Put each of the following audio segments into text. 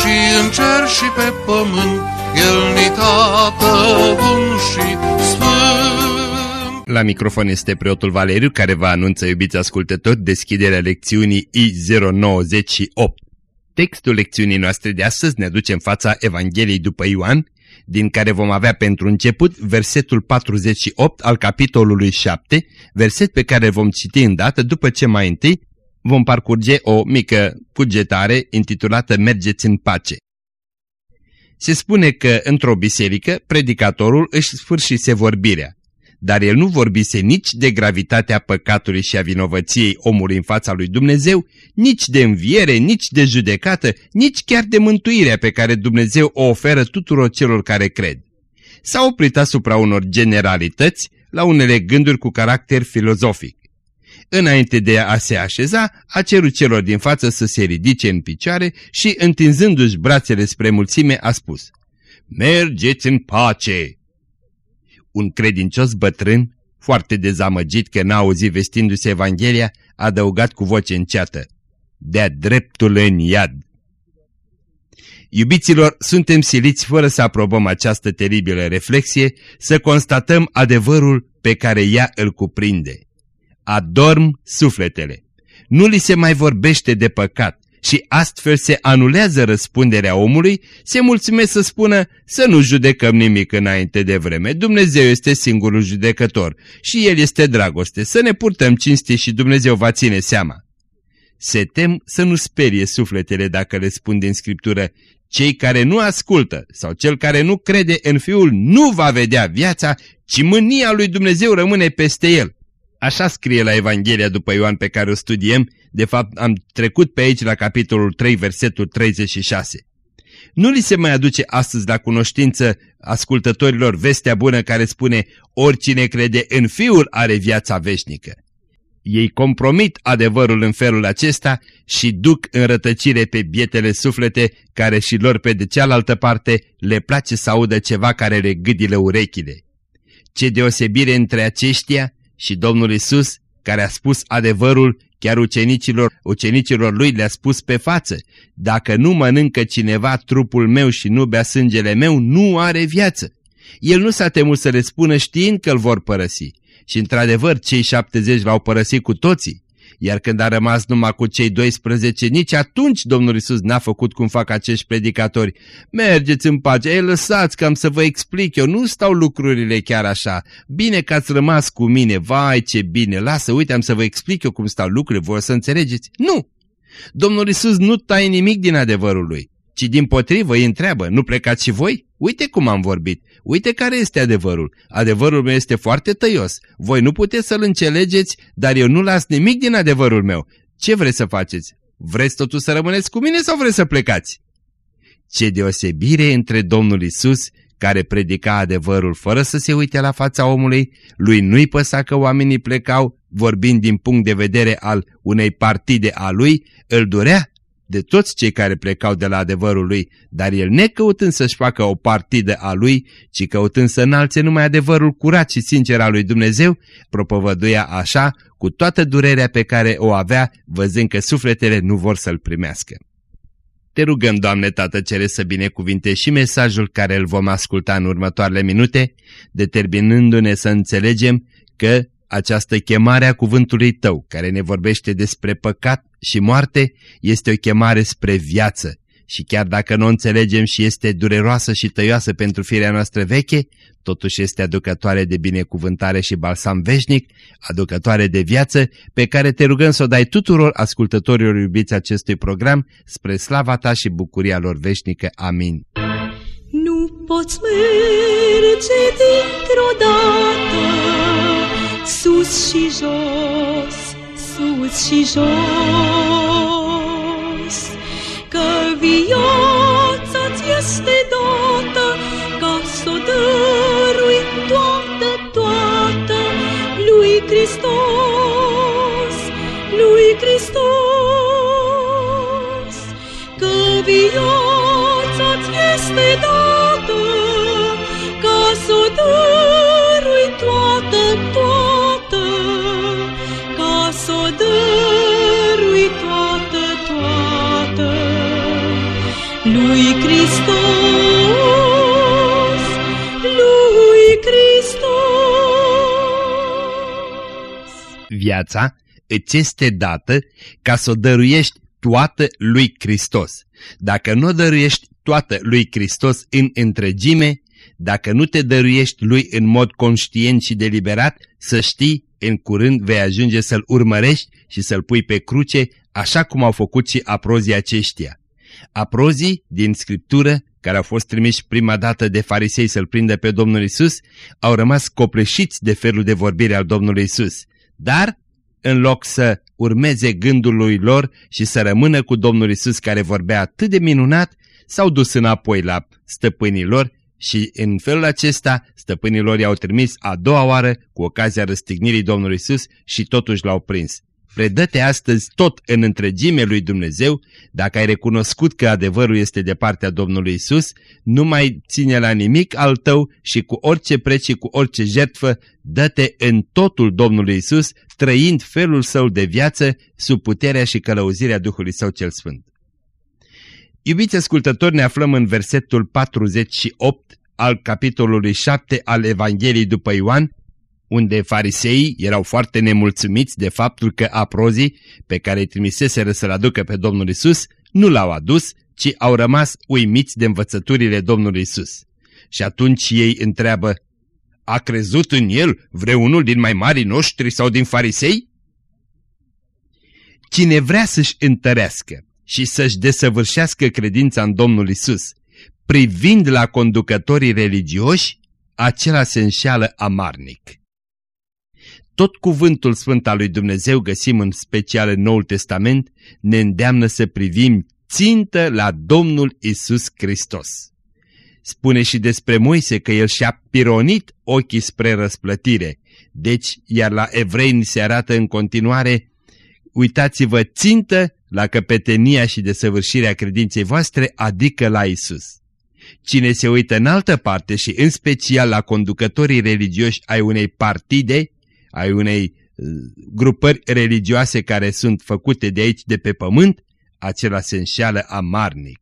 și în cer și pe pământ, El ni tată bun și sfânt. La microfon este preotul Valeriu care vă anunță, iubiți ascultători, deschiderea lecțiunii I098. Textul lecțiunii noastre de astăzi ne aduce în fața Evangheliei după Ioan, din care vom avea pentru început versetul 48 al capitolului 7, verset pe care vom citi îndată după ce mai întâi vom parcurge o mică cugetare intitulată Mergeți în pace. Se spune că într-o biserică predicatorul își sfârșise vorbirea, dar el nu vorbise nici de gravitatea păcatului și a vinovăției omului în fața lui Dumnezeu, nici de înviere, nici de judecată, nici chiar de mântuirea pe care Dumnezeu o oferă tuturor celor care cred. S-a oprit asupra unor generalități la unele gânduri cu caracter filozofic. Înainte de a se așeza, a cerut celor din față să se ridice în picioare și, întinzându-și brațele spre mulțime, a spus Mergeți în pace! Un credincios bătrân, foarte dezamăgit că n-a auzit vestindu-se Evanghelia, a adăugat cu voce înceată De-a dreptul în iad! Iubiților, suntem siliți fără să aprobăm această teribilă reflexie, să constatăm adevărul pe care ea îl cuprinde adorm sufletele. Nu li se mai vorbește de păcat și astfel se anulează răspunderea omului, se mulțumesc să spună să nu judecăm nimic înainte de vreme. Dumnezeu este singurul judecător și El este dragoste, să ne purtăm cinste și Dumnezeu va ține seama. Se tem să nu sperie sufletele dacă le spun din Scriptură, cei care nu ascultă sau cel care nu crede în Fiul nu va vedea viața, ci mânia lui Dumnezeu rămâne peste el. Așa scrie la Evanghelia după Ioan pe care o studiem, de fapt am trecut pe aici la capitolul 3, versetul 36. Nu li se mai aduce astăzi la cunoștință ascultătorilor vestea bună care spune oricine crede în Fiul are viața veșnică. Ei compromit adevărul în felul acesta și duc în rătăcire pe bietele suflete care și lor pe de cealaltă parte le place să audă ceva care le gâdile urechile. Ce deosebire între aceștia și Domnul Isus, care a spus adevărul chiar ucenicilor, ucenicilor lui le-a spus pe față, dacă nu mănâncă cineva trupul meu și nu bea sângele meu, nu are viață. El nu s-a temut să le spună știind că îl vor părăsi. Și într-adevăr, cei 70 l-au părăsit cu toții. Iar când a rămas numai cu cei 12, nici atunci Domnul Isus n-a făcut cum fac acești predicatori. Mergeți în pace, ei lăsați că am să vă explic eu, nu stau lucrurile chiar așa. Bine că ați rămas cu mine, vai ce bine, lasă, uite, am să vă explic eu cum stau lucrurile, voi să înțelegeți. Nu! Domnul Isus nu taie nimic din adevărul lui, ci din potrivă îi întreabă, nu plecați și voi? Uite cum am vorbit, uite care este adevărul. Adevărul meu este foarte tăios. Voi nu puteți să-l înțelegeți, dar eu nu las nimic din adevărul meu. Ce vreți să faceți? Vreți totuși să rămâneți cu mine sau vreți să plecați? Ce deosebire între Domnul Isus, care predica adevărul fără să se uite la fața omului, lui nu-i păsa că oamenii plecau, vorbind din punct de vedere al unei partide a lui, îl durea de toți cei care plecau de la adevărul lui, dar el necăutând să-și facă o partidă a lui, ci căutând să înalțe numai adevărul curat și sincer al lui Dumnezeu, propovăduia așa cu toată durerea pe care o avea, văzând că sufletele nu vor să-l primească. Te rugăm, Doamne Tată Cere, să binecuvinte și mesajul care îl vom asculta în următoarele minute, determinându-ne să înțelegem că această chemare a cuvântului Tău, care ne vorbește despre păcat și moarte, este o chemare spre viață și chiar dacă nu o înțelegem și este dureroasă și tăioasă pentru firea noastră veche, totuși este aducătoare de binecuvântare și balsam veșnic, aducătoare de viață, pe care te rugăm să o dai tuturor ascultătorilor iubiți acestui program, spre slava ta și bucuria lor veșnică. Amin. Nu poți merge dintr-o dată sus și jos, sus și jos, că viața este dată ca să dărui toată, toată lui Hristos, lui Hristos, că viața-ți este dată ca să dărui toată, toată lui Hristos, lui Hristos. Viața îți este dată ca să o dăruiești toată lui Hristos. Dacă nu o dăruiești toată lui Hristos în întregime, dacă nu te dăruiești lui în mod conștient și deliberat, să știi, în curând vei ajunge să-l urmărești și să-l pui pe cruce, așa cum au făcut și aprozii aceștia. Aprozii din Scriptură, care au fost trimiși prima dată de farisei să-l prindă pe Domnul Isus, au rămas copleșiți de felul de vorbire al Domnului Isus. Dar, în loc să urmeze gândul lui lor și să rămână cu Domnul Isus care vorbea atât de minunat, s-au dus înapoi la stăpânii lor și în felul acesta stăpânii lor i-au trimis a doua oară cu ocazia răstignirii Domnului Isus și totuși l-au prins. Predă-te astăzi tot în întregime lui Dumnezeu, dacă ai recunoscut că adevărul este de partea Domnului Isus, nu mai ține la nimic al tău și cu orice preț și cu orice jertfă, dă-te în totul Domnului Isus, trăind felul său de viață sub puterea și călăuzirea Duhului Său cel Sfânt. Iubiți ascultători, ne aflăm în versetul 48 al capitolului 7 al Evangheliei după Ioan, unde fariseii erau foarte nemulțumiți de faptul că aprozii pe care îi trimiseseră să-L aducă pe Domnul Isus nu l-au adus, ci au rămas uimiți de învățăturile Domnului Isus. Și atunci ei întreabă, a crezut în el vreunul din mai marii noștri sau din farisei? Cine vrea să-și întărească și să-și desăvârșească credința în Domnul Isus, privind la conducătorii religioși, acela se înșeală amarnic. Tot cuvântul sfânt al lui Dumnezeu găsim în special în Noul Testament, ne îndeamnă să privim țintă la Domnul Isus Hristos. Spune și despre Moise că el și-a pironit ochii spre răsplătire, deci iar la evrei ni se arată în continuare, uitați-vă țintă la căpetenia și desăvârșirea credinței voastre, adică la Isus. Cine se uită în altă parte și în special la conducătorii religioși ai unei partide, ai unei uh, grupări religioase care sunt făcute de aici de pe pământ, acela se înșeală amarnic.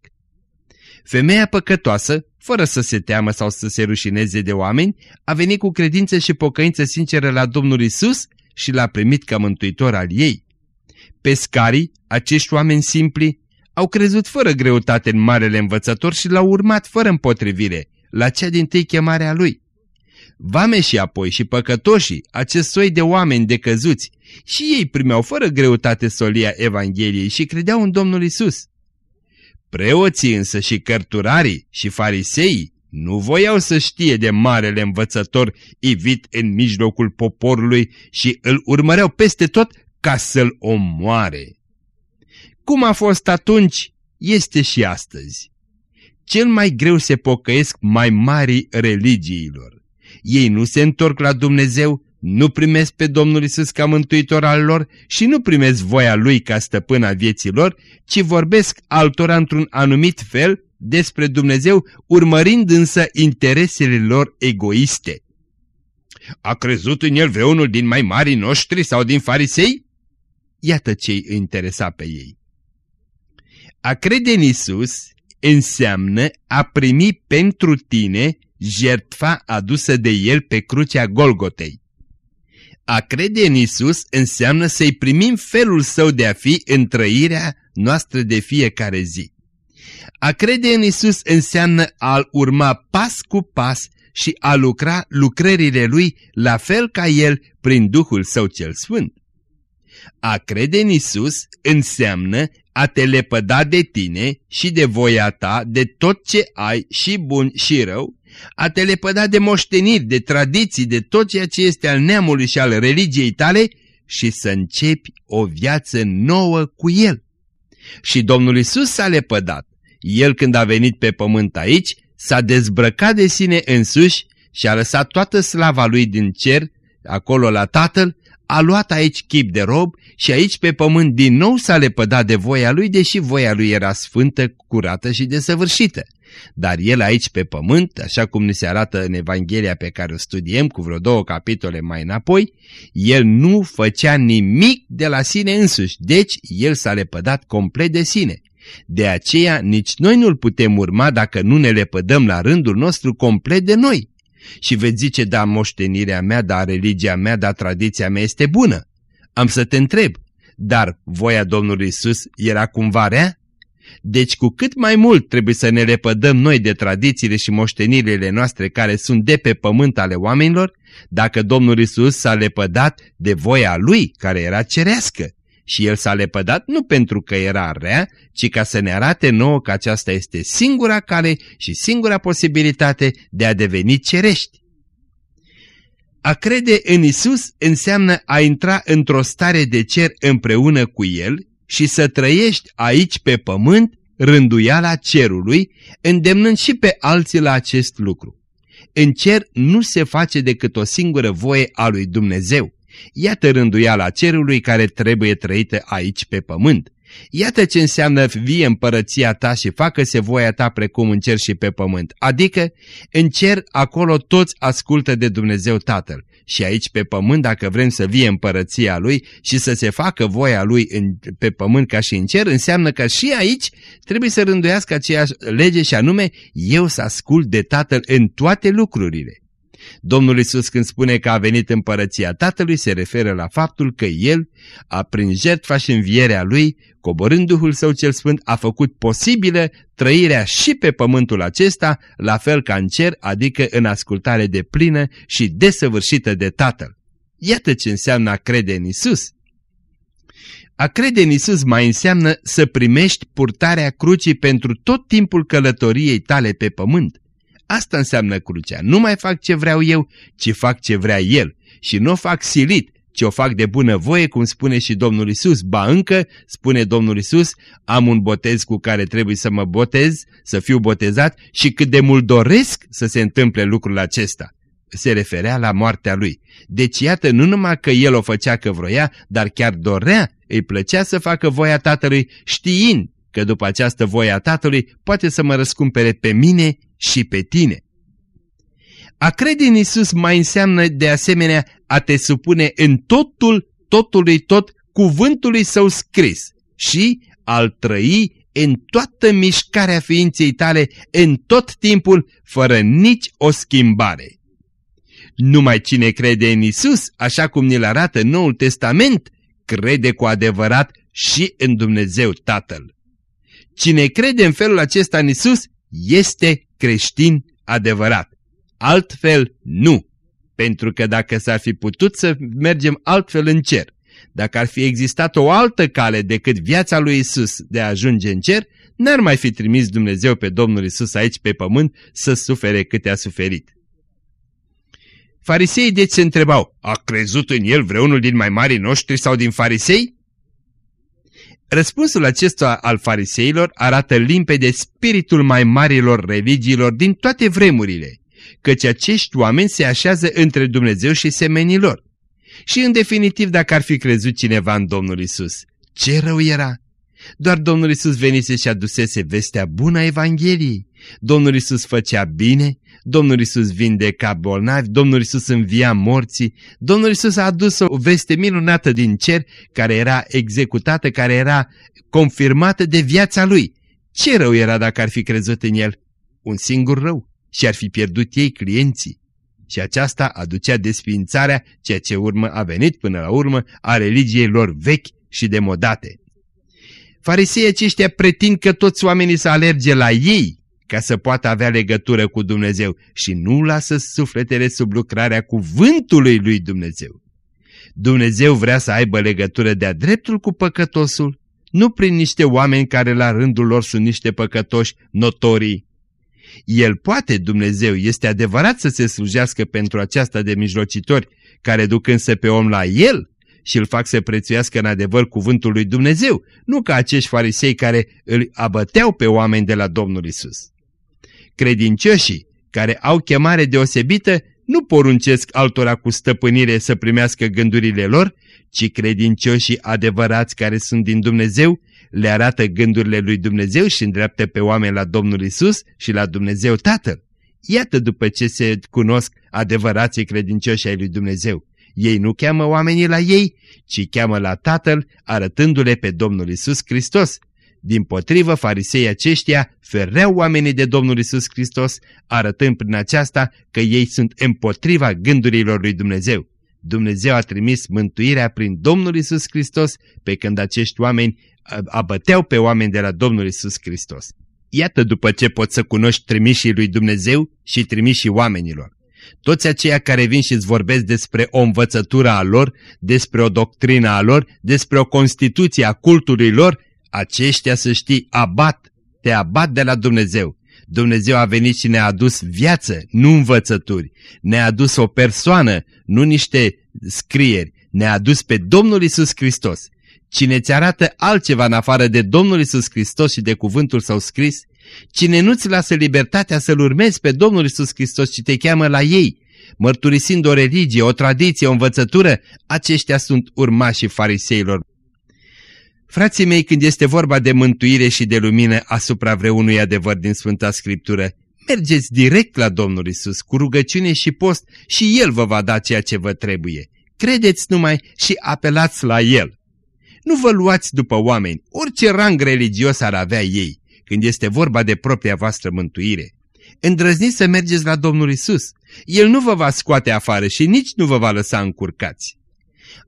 Femeia păcătoasă, fără să se teamă sau să se rușineze de oameni, a venit cu credință și pocăință sinceră la Domnul Isus și l-a primit ca mântuitor al ei. Pescarii, acești oameni simpli, au crezut fără greutate în marele învățător și l-au urmat fără împotrivire, la cea din tâi chemare a lui. Vame și apoi și păcătoșii, acest soi de oameni decăzuți, și ei primeau fără greutate solia Evangheliei și credeau în Domnul Isus. Preoții însă și cărturarii și fariseii nu voiau să știe de marele învățător ivit în mijlocul poporului și îl urmăreau peste tot ca să-l omoare. Cum a fost atunci, este și astăzi. Cel mai greu se pocăiesc mai mari religiilor. Ei nu se întorc la Dumnezeu, nu primesc pe Domnul Isus ca mântuitor al lor și nu primesc voia Lui ca stăpân a vieții lor, ci vorbesc altora într-un anumit fel despre Dumnezeu, urmărind însă interesele lor egoiste. A crezut în el vreunul din mai marii noștri sau din farisei? Iată ce îi interesa pe ei. A crede în Isus înseamnă a primi pentru tine jertfa adusă de el pe crucea Golgotei. A crede în Isus înseamnă să-i primim felul său de a fi în trăirea noastră de fiecare zi. A crede în Isus înseamnă a-L urma pas cu pas și a lucra lucrările Lui la fel ca El prin Duhul Său cel Sfânt. A crede în Isus înseamnă a te lepăda de tine și de voia ta, de tot ce ai, și bun și rău, a te lepăda de moșteniri, de tradiții, de tot ceea ce este al neamului și al religiei tale și să începi o viață nouă cu El. Și Domnul Isus s-a lepădat. El când a venit pe pământ aici, s-a dezbrăcat de sine însuși și a lăsat toată slava lui din cer, acolo la Tatăl, a luat aici chip de rob și aici pe pământ din nou s-a lepădat de voia lui, deși voia lui era sfântă, curată și desăvârșită. Dar el aici pe pământ, așa cum ne se arată în Evanghelia pe care o studiem cu vreo două capitole mai înapoi, el nu făcea nimic de la sine însuși, deci el s-a lepădat complet de sine. De aceea nici noi nu-l putem urma dacă nu ne lepădăm la rândul nostru complet de noi. Și veți zice, da, moștenirea mea, da, religia mea, da, tradiția mea este bună. Am să te întreb, dar voia Domnului Isus era cumva rea? Deci cu cât mai mult trebuie să ne lepădăm noi de tradițiile și moștenirile noastre care sunt de pe pământ ale oamenilor, dacă Domnul Isus s-a lepădat de voia Lui care era cerească. Și El s-a lepădat nu pentru că era rea, ci ca să ne arate nouă că aceasta este singura cale și singura posibilitate de a deveni cerești. A crede în Isus înseamnă a intra într-o stare de cer împreună cu El și să trăiești aici pe pământ rânduiala cerului, îndemnând și pe alții la acest lucru. În cer nu se face decât o singură voie a lui Dumnezeu. Iată rânduiala cerului care trebuie trăită aici pe pământ. Iată ce înseamnă vie împărăția ta și facă-se voia ta precum în cer și pe pământ. Adică, în cer, acolo toți ascultă de Dumnezeu Tatăl. Și aici pe pământ, dacă vrem să vie împărăția Lui și să se facă voia Lui în, pe pământ ca și în cer, înseamnă că și aici trebuie să rânduiască aceeași lege și anume, eu să ascult de Tatăl în toate lucrurile. Domnul Isus când spune că a venit împărăția Tatălui se referă la faptul că El, a prin jertfa și învierea Lui, coborând Duhul Său cel Sfânt, a făcut posibilă trăirea și pe pământul acesta, la fel ca în cer, adică în ascultare de plină și desăvârșită de Tatăl. Iată ce înseamnă a crede în Isus. A crede în Isus mai înseamnă să primești purtarea crucii pentru tot timpul călătoriei tale pe pământ. Asta înseamnă crucea. Nu mai fac ce vreau eu, ci fac ce vrea El. Și nu o fac silit, ci o fac de bună voie, cum spune și Domnul Isus. Ba încă, spune Domnul Isus, am un botez cu care trebuie să mă botez, să fiu botezat și cât de mult doresc să se întâmple lucrul acesta. Se referea la moartea lui. Deci iată, nu numai că el o făcea că vroia, dar chiar dorea, îi plăcea să facă voia tatălui, știind că după această voie a Tatălui poate să mă răscumpere pe mine și pe tine. A crede în Isus mai înseamnă de asemenea a te supune în totul, totului tot, cuvântului său scris și al trăi în toată mișcarea ființei tale, în tot timpul, fără nici o schimbare. Numai cine crede în Isus, așa cum ne-l arată Noul Testament, crede cu adevărat și în Dumnezeu Tatăl. Cine crede în felul acesta în Isus este creștin adevărat. Altfel nu, pentru că dacă s-ar fi putut să mergem altfel în cer, dacă ar fi existat o altă cale decât viața lui Isus de a ajunge în cer, n-ar mai fi trimis Dumnezeu pe Domnul Isus aici pe pământ să sufere câte a suferit. Fariseii deci se întrebau, a crezut în el vreunul din mai marii noștri sau din farisei? Răspunsul acesta al fariseilor arată limpede spiritul mai marilor religiilor din toate vremurile, căci acești oameni se așează între Dumnezeu și semenilor. Și în definitiv dacă ar fi crezut cineva în Domnul Isus, ce rău era? Doar Domnul Isus venise și adusese vestea bună a Evangheliei. Domnul Isus făcea bine, Domnul Isus vindeca bolnavi, Domnul Isus învia morții, Domnul Isus a adus o veste minunată din cer care era executată, care era confirmată de viața lui. Ce rău era dacă ar fi crezut în el? Un singur rău și ar fi pierdut ei clienții. Și aceasta aducea desființarea, ceea ce urmă a venit până la urmă, a religiei lor vechi și demodate. Farisei aceștia pretind că toți oamenii să alerge la ei ca să poată avea legătură cu Dumnezeu și nu lasă sufletele sub lucrarea cuvântului lui Dumnezeu. Dumnezeu vrea să aibă legătură de-a dreptul cu păcătosul, nu prin niște oameni care la rândul lor sunt niște păcătoși notorii. El poate, Dumnezeu, este adevărat să se slujească pentru aceasta de mijlocitori care duc însă pe om la el și îl fac să prețuiască în adevăr cuvântul lui Dumnezeu, nu ca acești farisei care îl abăteau pe oameni de la Domnul Isus. Credincioșii care au chemare deosebită nu poruncesc altora cu stăpânire să primească gândurile lor, ci credincioșii adevărați care sunt din Dumnezeu le arată gândurile lui Dumnezeu și îndreaptă pe oameni la Domnul Isus și la Dumnezeu Tatăl. Iată după ce se cunosc adevărații credincioși ai lui Dumnezeu. Ei nu cheamă oamenii la ei, ci cheamă la Tatăl, arătându-le pe Domnul Isus Hristos. Din potrivă, farisei aceștia fereau oamenii de Domnul Isus Hristos, arătând prin aceasta că ei sunt împotriva gândurilor lui Dumnezeu. Dumnezeu a trimis mântuirea prin Domnul Isus Hristos, pe când acești oameni abăteau pe oameni de la Domnul Isus Hristos. Iată după ce poți să cunoști trimișii lui Dumnezeu și trimișii oamenilor. Toți aceia care vin și îți vorbesc despre o învățătură a lor, despre o doctrină a lor, despre o constituție a cultului lor, aceștia să știi abat, te abat de la Dumnezeu. Dumnezeu a venit și ne-a adus viață, nu învățături. Ne-a adus o persoană, nu niște scrieri. Ne-a adus pe Domnul Isus Hristos. Cine ți arată altceva în afară de Domnul Isus Hristos și de cuvântul său scris, cine nu-ți lasă libertatea să-L urmezi pe Domnul Isus Hristos și te cheamă la ei, mărturisind o religie, o tradiție, o învățătură, aceștia sunt urmașii fariseilor. Frații mei, când este vorba de mântuire și de lumină asupra vreunui adevăr din Sfânta Scriptură, mergeți direct la Domnul Isus cu rugăciune și post și El vă va da ceea ce vă trebuie. Credeți numai și apelați la El. Nu vă luați după oameni, orice rang religios ar avea ei, când este vorba de propria voastră mântuire. Îndrăzniți să mergeți la Domnul Isus. El nu vă va scoate afară și nici nu vă va lăsa încurcați.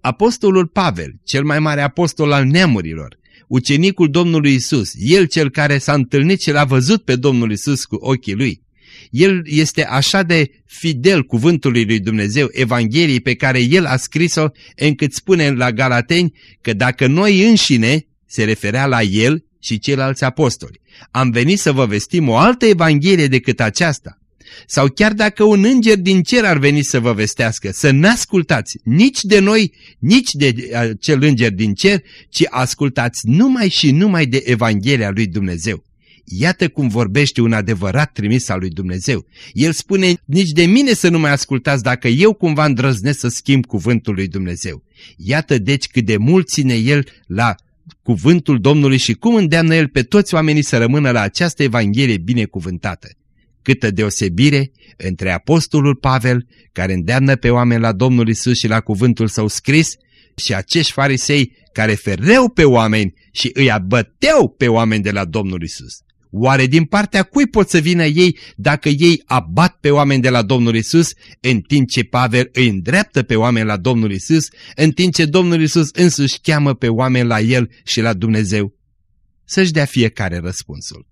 Apostolul Pavel, cel mai mare apostol al neamurilor, ucenicul Domnului Isus, el cel care s-a întâlnit și l-a văzut pe Domnul Isus cu ochii lui, el este așa de fidel cuvântului lui Dumnezeu, Evangheliei pe care el a scris-o, încât spune la Galateni că dacă noi înșine, se referea la el și ceilalți apostoli, am venit să vă vestim o altă Evanghelie decât aceasta, sau chiar dacă un înger din cer ar veni să vă vestească, să n-ascultați nici de noi, nici de cel înger din cer, ci ascultați numai și numai de Evanghelia lui Dumnezeu. Iată cum vorbește un adevărat trimis al lui Dumnezeu. El spune, nici de mine să nu mai ascultați dacă eu cumva îndrăznesc să schimb cuvântul lui Dumnezeu. Iată deci cât de mult ține el la cuvântul Domnului și cum îndeamnă el pe toți oamenii să rămână la această Evanghelie binecuvântată. Câtă deosebire între apostolul Pavel, care îndeamnă pe oameni la Domnul Isus și la cuvântul său scris, și acești farisei care fereau pe oameni și îi abăteau pe oameni de la Domnul Isus. Oare din partea cui pot să vină ei dacă ei abat pe oameni de la Domnul Isus, în timp ce Pavel îi îndreaptă pe oameni la Domnul Isus, în timp ce Domnul Isus însuși cheamă pe oameni la El și la Dumnezeu? Să-și dea fiecare răspunsul.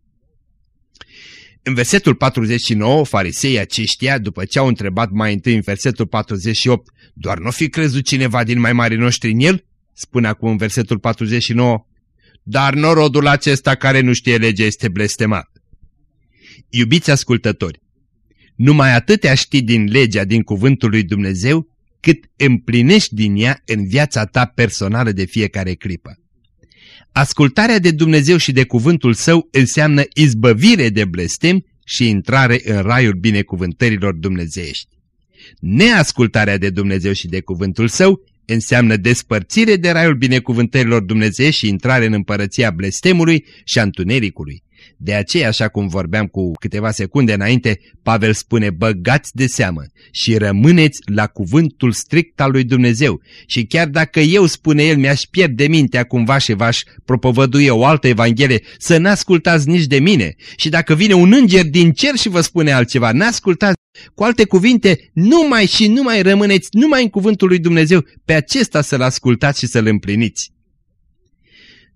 În versetul 49, farisei aceștia, după ce au întrebat mai întâi în versetul 48, doar nu fi crezut cineva din mai mari noștri în el? Spune acum în versetul 49, dar norodul acesta care nu știe legea este blestemat. Iubiți ascultători, numai atâtea știi din legea, din cuvântul lui Dumnezeu, cât împlinești din ea în viața ta personală de fiecare clipă. Ascultarea de Dumnezeu și de cuvântul său înseamnă izbăvire de blestem și intrare în raiul binecuvântărilor dumnezeiești. Neascultarea de Dumnezeu și de cuvântul său înseamnă despărțire de raiul binecuvântărilor Dumnezeu și intrare în împărăția blestemului și a întunericului. De aceea, așa cum vorbeam cu câteva secunde înainte, Pavel spune, băgați de seamă și rămâneți la cuvântul strict al lui Dumnezeu. Și chiar dacă eu, spune el, mi-aș pierde mintea cumva și v-aș propovădui o altă evanghelie, să n-ascultați nici de mine. Și dacă vine un înger din cer și vă spune altceva, n-ascultați. Cu alte cuvinte, numai și numai rămâneți numai în cuvântul lui Dumnezeu, pe acesta să-l ascultați și să-l împliniți.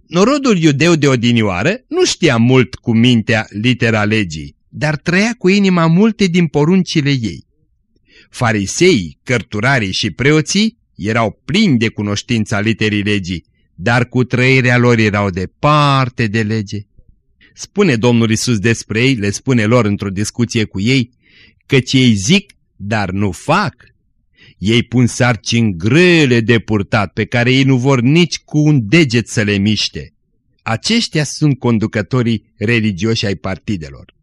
Norodul iudeu de odinioară nu știa mult cu mintea litera legii, dar trăia cu inima multe din poruncile ei. Farisei, cărturarii și preoții erau plini de cunoștința literii legii, dar cu trăirea lor erau departe de lege. Spune Domnul Isus despre ei, le spune lor într-o discuție cu ei, căci ei zic, dar nu fac. Ei pun sarcini grele de purtat pe care ei nu vor nici cu un deget să le miște. Aceștia sunt conducătorii religioși ai partidelor.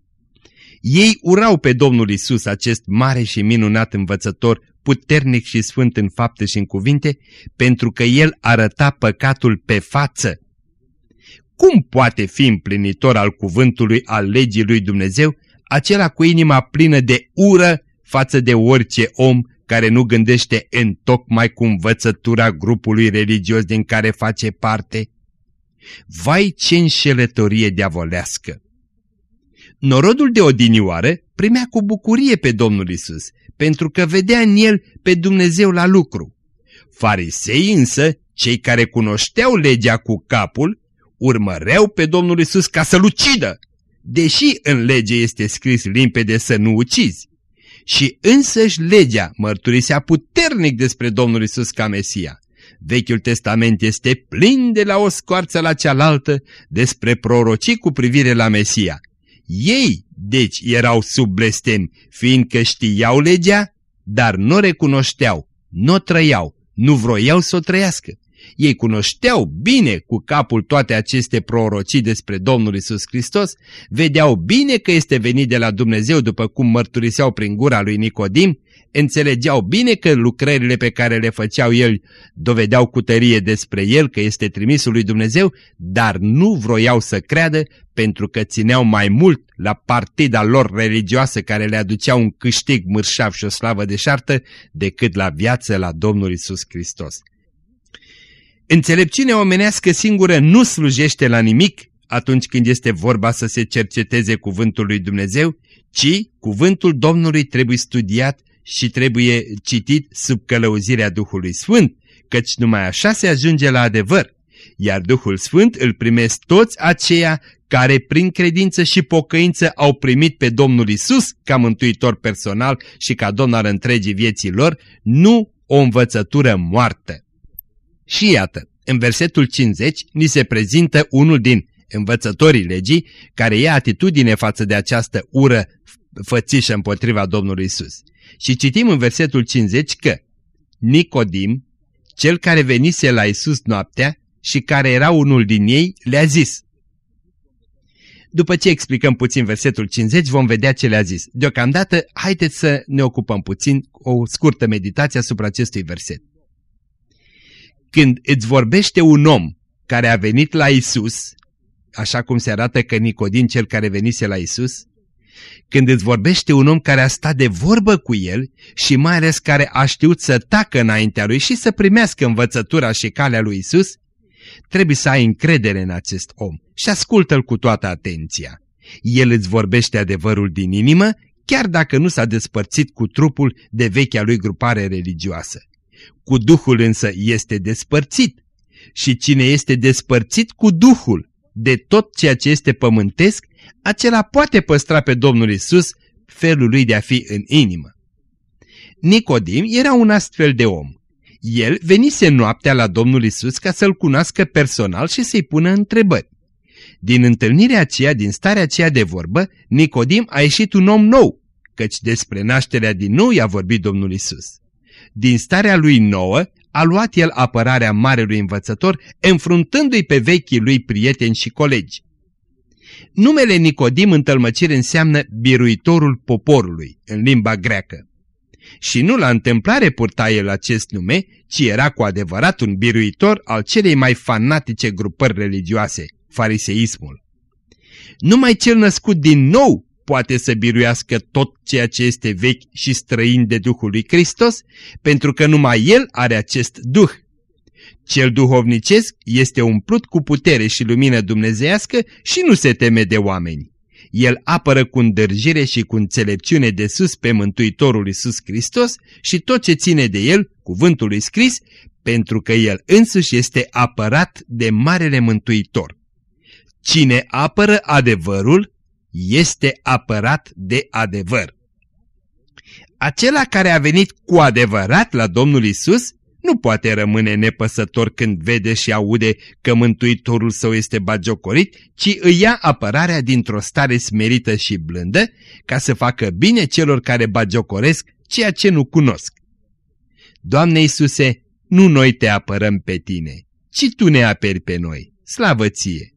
Ei urau pe Domnul Isus, acest mare și minunat învățător, puternic și sfânt în fapte și în cuvinte, pentru că el arăta păcatul pe față. Cum poate fi împlinitor al cuvântului al legii lui Dumnezeu acela cu inima plină de ură față de orice om care nu gândește în tocmai cu învățătura grupului religios din care face parte? Vai ce înșelătorie diavolească! Norodul de odinioară primea cu bucurie pe Domnul Isus, pentru că vedea în el pe Dumnezeu la lucru. Farisei însă, cei care cunoșteau legea cu capul, urmăreau pe Domnul Isus ca să-l ucidă, deși în lege este scris limpede să nu ucizi. Și însăși legea mărturisea puternic despre Domnul Isus ca Mesia. Vechiul Testament este plin de la o scoarță la cealaltă despre prorocii cu privire la Mesia. Ei, deci, erau sub blestem, fiindcă știau legea, dar nu recunoșteau, nu o trăiau, nu vroiau să o trăiască. Ei cunoșteau bine cu capul toate aceste prorocii despre Domnul Isus Hristos, vedeau bine că este venit de la Dumnezeu după cum mărturiseau prin gura lui Nicodim, înțelegeau bine că lucrările pe care le făceau el dovedeau cu tărie despre el că este trimisul lui Dumnezeu, dar nu vroiau să creadă pentru că țineau mai mult la partida lor religioasă care le aducea un câștig mărșav și o slavă deșartă decât la viață la Domnul Isus Hristos. Înțelepciunea omenească singură nu slujește la nimic atunci când este vorba să se cerceteze cuvântul lui Dumnezeu, ci cuvântul Domnului trebuie studiat și trebuie citit sub călăuzirea Duhului Sfânt, căci numai așa se ajunge la adevăr, iar Duhul Sfânt îl primesc toți aceia care prin credință și pocăință au primit pe Domnul Isus ca mântuitor personal și ca domn al întregii vieții lor, nu o învățătură moartă. Și iată, în versetul 50 ni se prezintă unul din învățătorii legii care ia atitudine față de această ură fățișă împotriva Domnului Isus. Și citim în versetul 50 că Nicodim, cel care venise la Isus noaptea și care era unul din ei, le-a zis. După ce explicăm puțin versetul 50, vom vedea ce le-a zis. Deocamdată, haideți să ne ocupăm puțin o scurtă meditație asupra acestui verset. Când îți vorbește un om care a venit la Isus, așa cum se arată că Nicodin cel care venise la Isus, când îți vorbește un om care a stat de vorbă cu el și mai ales care a știut să tacă înaintea lui și să primească învățătura și calea lui Isus, trebuie să ai încredere în acest om și ascultă-l cu toată atenția. El îți vorbește adevărul din inimă, chiar dacă nu s-a despărțit cu trupul de vechea lui grupare religioasă. Cu Duhul însă este despărțit și cine este despărțit cu Duhul de tot ceea ce este pământesc, acela poate păstra pe Domnul Isus felul lui de a fi în inimă. Nicodim era un astfel de om. El venise noaptea la Domnul Isus ca să-l cunoască personal și să-i pună întrebări. Din întâlnirea aceea, din starea aceea de vorbă, Nicodim a ieșit un om nou, căci despre nașterea din nou i-a vorbit Domnul Isus. Din starea lui nouă, a luat el apărarea marelui învățător, înfruntându-i pe vechii lui prieteni și colegi. Numele Nicodim în tălmăcire înseamnă biruitorul poporului, în limba greacă. Și nu la întâmplare purta el acest nume, ci era cu adevărat un biruitor al celei mai fanatice grupări religioase, fariseismul. Numai cel născut din nou poate să biruiască tot ceea ce este vechi și străin de Duhul lui Hristos, pentru că numai El are acest Duh. Cel duhovnicesc este umplut cu putere și lumină dumnezeiască și nu se teme de oameni. El apără cu îndârjire și cu înțelepciune de sus pe Mântuitorul Iisus Hristos și tot ce ține de El, cuvântul lui scris, pentru că El însuși este apărat de Marele Mântuitor. Cine apără adevărul, este apărat de adevăr. Acela care a venit cu adevărat la Domnul Isus nu poate rămâne nepăsător când vede și aude că mântuitorul său este bagiocorit, ci îi ia apărarea dintr-o stare smerită și blândă ca să facă bine celor care bagiocoresc ceea ce nu cunosc. Doamne Iisuse, nu noi te apărăm pe tine, ci Tu ne aperi pe noi, slavă ție!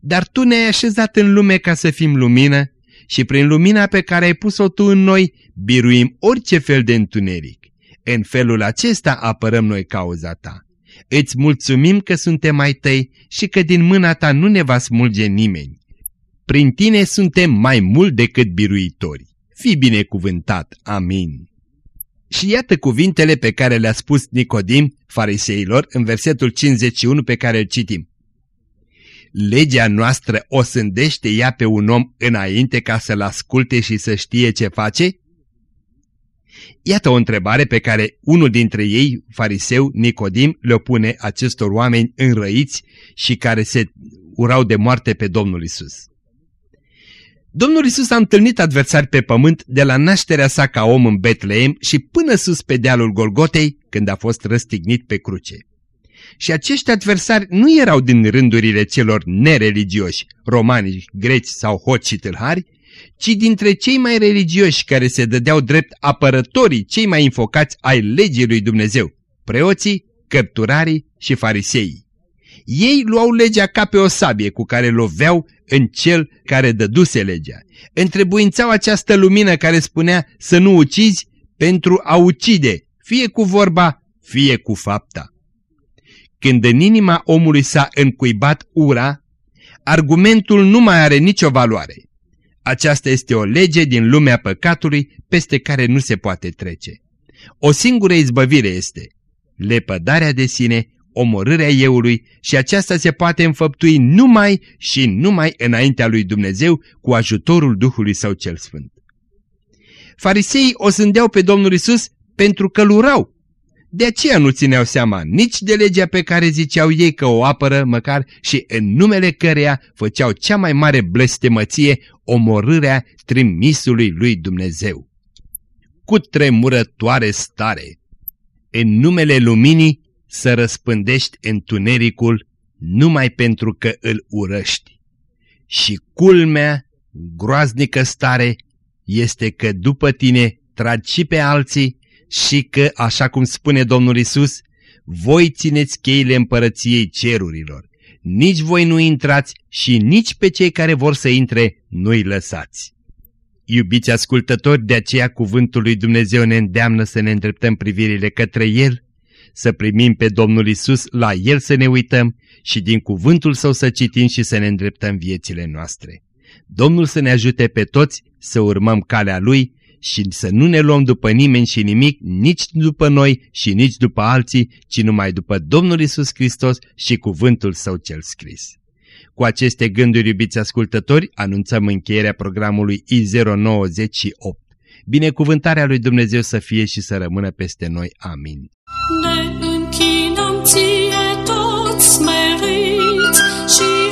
Dar Tu ne-ai așezat în lume ca să fim lumină și prin lumina pe care ai pus-o Tu în noi, biruim orice fel de întuneric. În felul acesta apărăm noi cauza Ta. Îți mulțumim că suntem mai tăi și că din mâna ta nu ne va smulge nimeni. Prin tine suntem mai mult decât biruitori. Fii binecuvântat. Amin. Și iată cuvintele pe care le-a spus Nicodim fariseilor în versetul 51 pe care îl citim. Legea noastră o sândește ea pe un om înainte ca să-l asculte și să știe ce face? Iată o întrebare pe care unul dintre ei, fariseu Nicodim, le pune acestor oameni înrăiți și care se urau de moarte pe Domnul Isus. Domnul Isus a întâlnit adversari pe pământ de la nașterea sa ca om în Betleem și până sus pe dealul Golgotei, când a fost răstignit pe cruce. Și acești adversari nu erau din rândurile celor nereligioși, romani, greci sau hoți și tâlhari, ci dintre cei mai religioși care se dădeau drept apărătorii cei mai infocați ai legii lui Dumnezeu, preoții, cărturarii și fariseii. Ei luau legea ca pe o sabie cu care loveau în cel care dăduse legea. Întrebuințau această lumină care spunea să nu ucizi pentru a ucide, fie cu vorba, fie cu fapta. Când în inima omului s-a încuibat ura, argumentul nu mai are nicio valoare. Aceasta este o lege din lumea păcatului peste care nu se poate trece. O singură izbăvire este lepădarea de sine, omorârea euului și aceasta se poate înfăptui numai și numai înaintea lui Dumnezeu cu ajutorul Duhului Său cel Sfânt. Fariseii o sândeau pe Domnul Isus pentru că l-urau. De aceea nu țineau seama nici de legea pe care ziceau ei că o apără măcar și în numele căreia făceau cea mai mare blestemăție omorârea trimisului lui Dumnezeu. Cu tremurătoare stare, în numele luminii să răspândești întunericul numai pentru că îl urăști. Și culmea, groaznică stare, este că după tine tragi și pe alții și că, așa cum spune Domnul Isus, voi țineți cheile împărăției cerurilor. Nici voi nu intrați și nici pe cei care vor să intre nu-i lăsați. Iubiți ascultători, de aceea cuvântul lui Dumnezeu ne îndeamnă să ne îndreptăm privirile către El, să primim pe Domnul Isus, la El să ne uităm și din cuvântul Său să citim și să ne îndreptăm viețile noastre. Domnul să ne ajute pe toți să urmăm calea Lui și să nu ne luăm după nimeni și nimic, nici după noi și nici după alții, ci numai după Domnul Isus Hristos și cuvântul Său cel scris. Cu aceste gânduri, iubiți ascultători, anunțăm încheierea programului I098. Binecuvântarea lui Dumnezeu să fie și să rămână peste noi. Amin. Ne închinăm ție toți meriți și